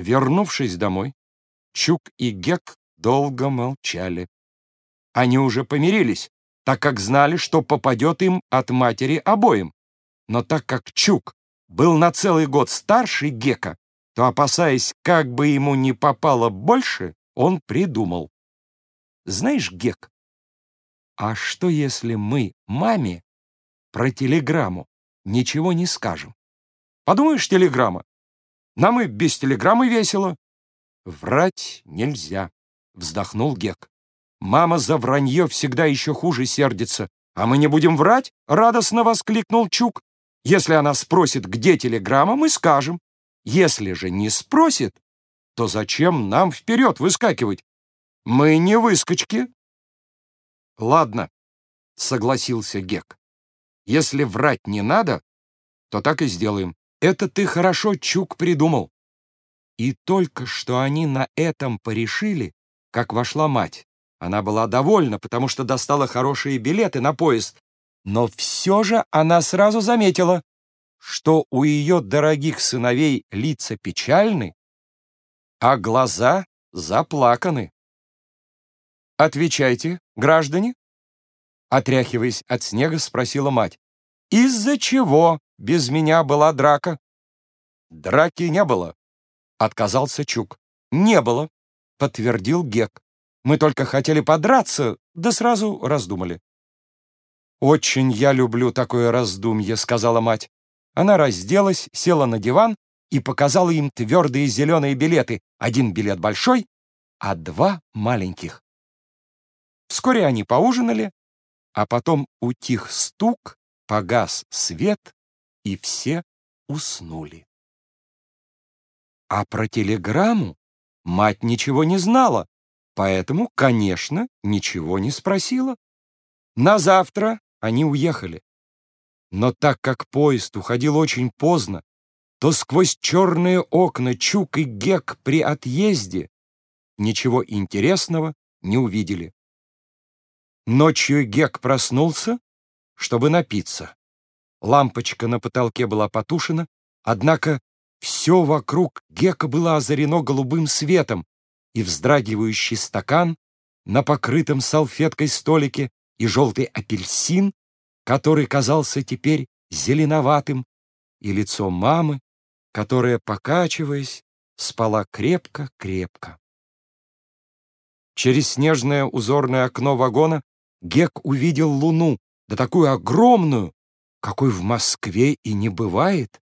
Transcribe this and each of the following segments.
Вернувшись домой, Чук и Гек долго молчали. Они уже помирились, так как знали, что попадет им от матери обоим. Но так как Чук был на целый год старше Гека, то, опасаясь, как бы ему не попало больше, он придумал. «Знаешь, Гек, а что, если мы маме про телеграмму ничего не скажем? Подумаешь, телеграмма. Нам и без телеграммы весело. Врать нельзя, вздохнул Гек. Мама за вранье всегда еще хуже сердится. А мы не будем врать? Радостно воскликнул Чук. Если она спросит, где телеграмма, мы скажем. Если же не спросит, то зачем нам вперед выскакивать? Мы не выскочки. Ладно, согласился Гек. Если врать не надо, то так и сделаем. Это ты хорошо, Чук, придумал. И только что они на этом порешили, как вошла мать. Она была довольна, потому что достала хорошие билеты на поезд. Но все же она сразу заметила, что у ее дорогих сыновей лица печальны, а глаза заплаканы. «Отвечайте, граждане?» Отряхиваясь от снега, спросила мать. «Из-за чего без меня была драка?» «Драки не было», — отказался Чук. «Не было», — подтвердил Гек. «Мы только хотели подраться, да сразу раздумали». «Очень я люблю такое раздумье», — сказала мать. Она разделась, села на диван и показала им твердые зеленые билеты. Один билет большой, а два маленьких. Вскоре они поужинали, а потом утих стук, погас свет, и все уснули. А про телеграмму мать ничего не знала, поэтому, конечно, ничего не спросила. На завтра они уехали. Но так как поезд уходил очень поздно, то сквозь черные окна Чук и Гек при отъезде ничего интересного не увидели. Ночью Гек проснулся, чтобы напиться. Лампочка на потолке была потушена, однако все вокруг Гека было озарено голубым светом, и вздрагивающий стакан на покрытом салфеткой столике и желтый апельсин, который казался теперь зеленоватым, и лицо мамы, которая, покачиваясь, спала крепко-крепко. Через снежное узорное окно вагона Гек увидел луну, да такую огромную, какой в Москве и не бывает.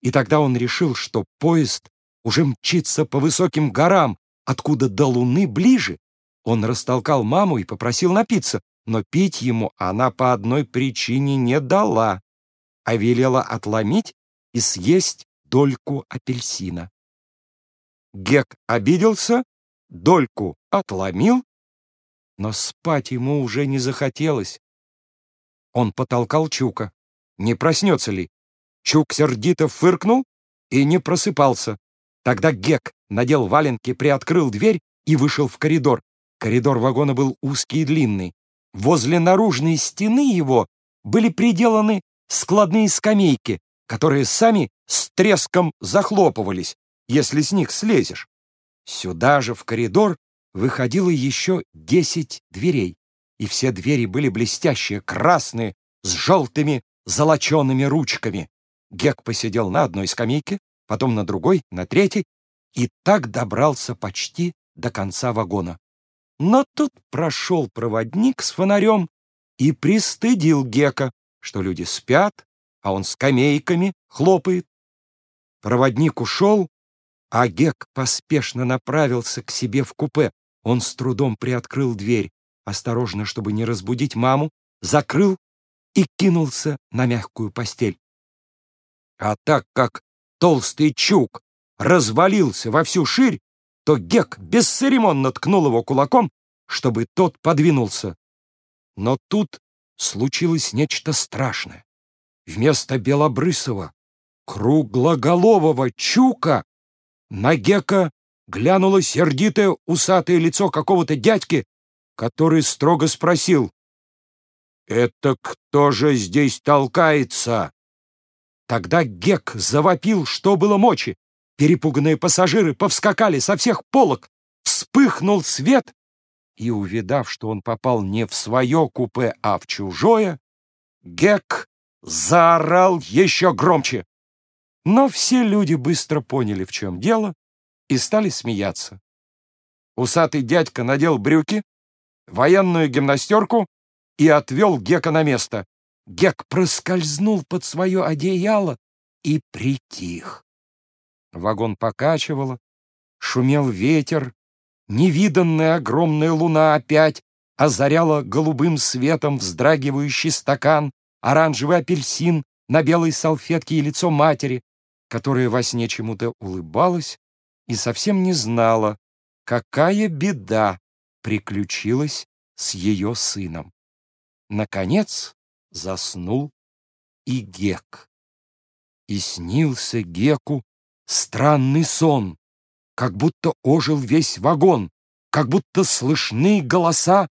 И тогда он решил, что поезд уже мчится по высоким горам, откуда до луны ближе. Он растолкал маму и попросил напиться, но пить ему она по одной причине не дала, а велела отломить и съесть дольку апельсина. Гек обиделся, дольку отломил, но спать ему уже не захотелось. Он потолкал Чука. Не проснется ли? Чук сердито фыркнул и не просыпался. Тогда Гек надел валенки, приоткрыл дверь и вышел в коридор. Коридор вагона был узкий и длинный. Возле наружной стены его были приделаны складные скамейки, которые сами с треском захлопывались, если с них слезешь. Сюда же, в коридор, выходило еще десять дверей, и все двери были блестящие, красные, с желтыми золочеными ручками. Гек посидел на одной скамейке, потом на другой, на третьей, и так добрался почти до конца вагона. Но тут прошел проводник с фонарем и пристыдил Гека, что люди спят, а он скамейками хлопает. Проводник ушел, а Гек поспешно направился к себе в купе. Он с трудом приоткрыл дверь, осторожно, чтобы не разбудить маму, закрыл и кинулся на мягкую постель. А так как толстый чук развалился во всю ширь, то Гек бесцеремонно ткнул его кулаком, чтобы тот подвинулся. Но тут случилось нечто страшное. Вместо белобрысого, круглоголового чука на Гека глянуло сердитое усатое лицо какого-то дядьки, который строго спросил, «Это кто же здесь толкается?» Тогда Гек завопил, что было мочи. Перепуганные пассажиры повскакали со всех полок. Вспыхнул свет, и, увидав, что он попал не в свое купе, а в чужое, Гек заорал еще громче. Но все люди быстро поняли, в чем дело, и стали смеяться. Усатый дядька надел брюки, военную гимнастерку и отвел Гека на место. Гек проскользнул под свое одеяло и притих. Вагон покачивало, шумел ветер, невиданная огромная луна опять озаряла голубым светом вздрагивающий стакан, оранжевый апельсин на белой салфетке и лицо матери, которая во сне чему-то улыбалась и совсем не знала, какая беда приключилась с ее сыном. Наконец заснул и Гек. И снился Геку странный сон, как будто ожил весь вагон, как будто слышны голоса.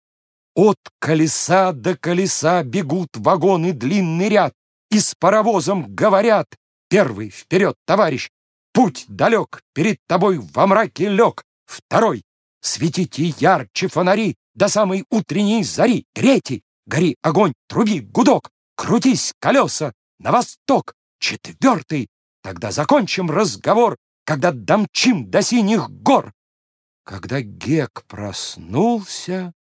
От колеса до колеса бегут вагоны длинный ряд, и с паровозом говорят, первый вперед, товарищ, путь далек, перед тобой во мраке лег, второй, светите ярче фонари до самой утренней зари, третий, гори огонь, труби гудок, крутись колеса на восток, четвертый, тогда закончим разговор, когда домчим до синих гор. Когда Гек проснулся,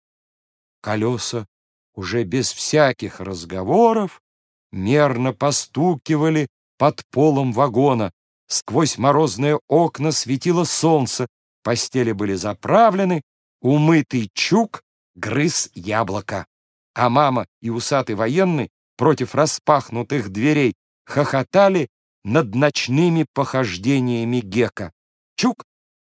колеса уже без всяких разговоров мерно постукивали под полом вагона. Сквозь морозные окна светило солнце, постели были заправлены, умытый чук грыз яблоко. А мама и усатый военный против распахнутых дверей хохотали над ночными похождениями Гека. Чук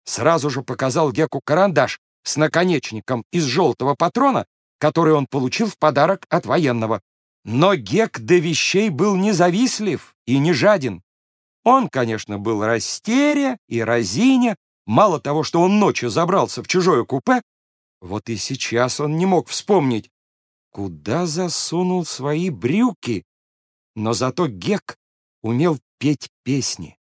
сразу же показал Геку карандаш с наконечником из желтого патрона, который он получил в подарок от военного. Но Гек до вещей был независлив и не жаден. Он, конечно, был растеря и разиня, мало того, что он ночью забрался в чужое купе, вот и сейчас он не мог вспомнить, куда засунул свои брюки. Но зато Гек умел петь песни.